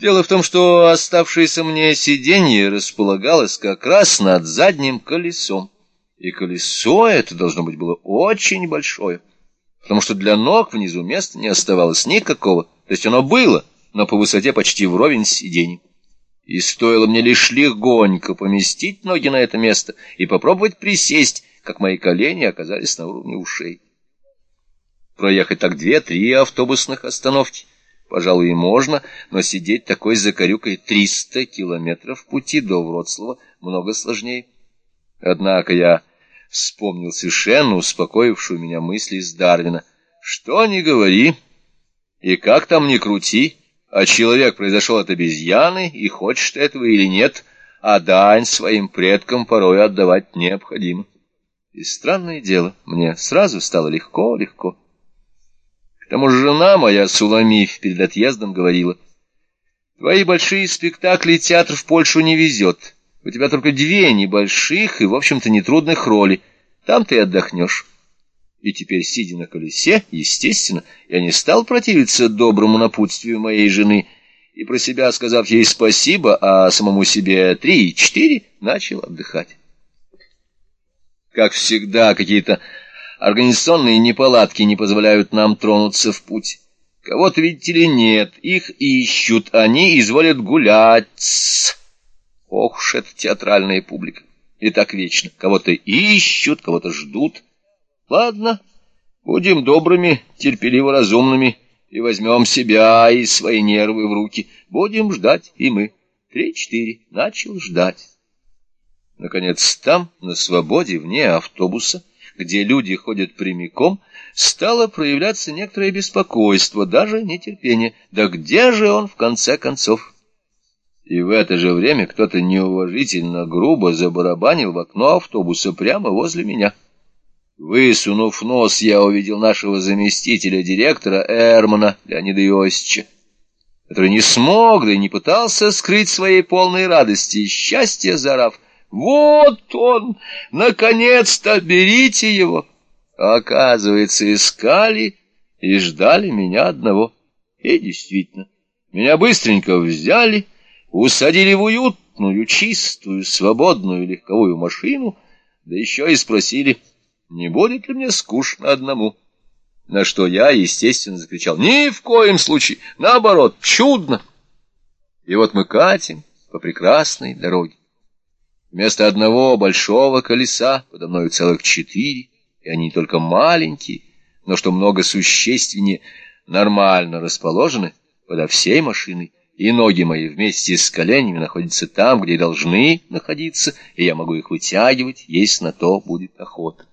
Дело в том, что оставшееся мне сиденье располагалось как раз над задним колесом. И колесо это, должно быть, было очень большое, потому что для ног внизу места не оставалось никакого. То есть оно было, но по высоте почти вровень с сиденьем. И стоило мне лишь легонько поместить ноги на это место и попробовать присесть, как мои колени оказались на уровне ушей. Проехать так две-три автобусных остановки — Пожалуй, и можно, но сидеть такой закорюкой триста километров пути до Вроцлава много сложнее. Однако я вспомнил совершенно успокоившую меня мысли из Дарвина. Что ни говори, и как там ни крути, а человек произошел от обезьяны, и хочет этого или нет, а дань своим предкам порой отдавать необходимо. И странное дело, мне сразу стало легко-легко. Тому же жена моя, Суламиф, перед отъездом говорила, «Твои большие спектакли театр в Польшу не везет. У тебя только две небольших и, в общем-то, нетрудных роли. Там ты отдохнешь». И теперь, сидя на колесе, естественно, я не стал противиться доброму напутствию моей жены и, про себя сказав ей спасибо, а самому себе три и четыре, начал отдыхать. Как всегда, какие-то Организационные неполадки не позволяют нам тронуться в путь. Кого-то, видите ли, нет, их ищут, они изволят гулять. Ох уж эта театральная публика. И так вечно. Кого-то ищут, кого-то ждут. Ладно, будем добрыми, терпеливо разумными, и возьмем себя и свои нервы в руки. Будем ждать и мы. Три-четыре. Начал ждать. Наконец, там, на свободе, вне автобуса, где люди ходят прямиком, стало проявляться некоторое беспокойство, даже нетерпение. Да где же он в конце концов? И в это же время кто-то неуважительно грубо забарабанил в окно автобуса прямо возле меня. Высунув нос, я увидел нашего заместителя директора Эрмана Леонида Иосича, который не смог, да и не пытался скрыть своей полной радости и счастья, зарав — вот он! Наконец-то берите его! Оказывается, искали и ждали меня одного. И действительно, меня быстренько взяли, усадили в уютную, чистую, свободную легковую машину, да еще и спросили, не будет ли мне скучно одному. На что я, естественно, закричал, ни в коем случае, наоборот, чудно. И вот мы катим по прекрасной дороге. Вместо одного большого колеса подо мною целых четыре, и они не только маленькие, но, что много существеннее, нормально расположены подо всей машиной, и ноги мои вместе с коленями находятся там, где должны находиться, и я могу их вытягивать, если на то будет охота.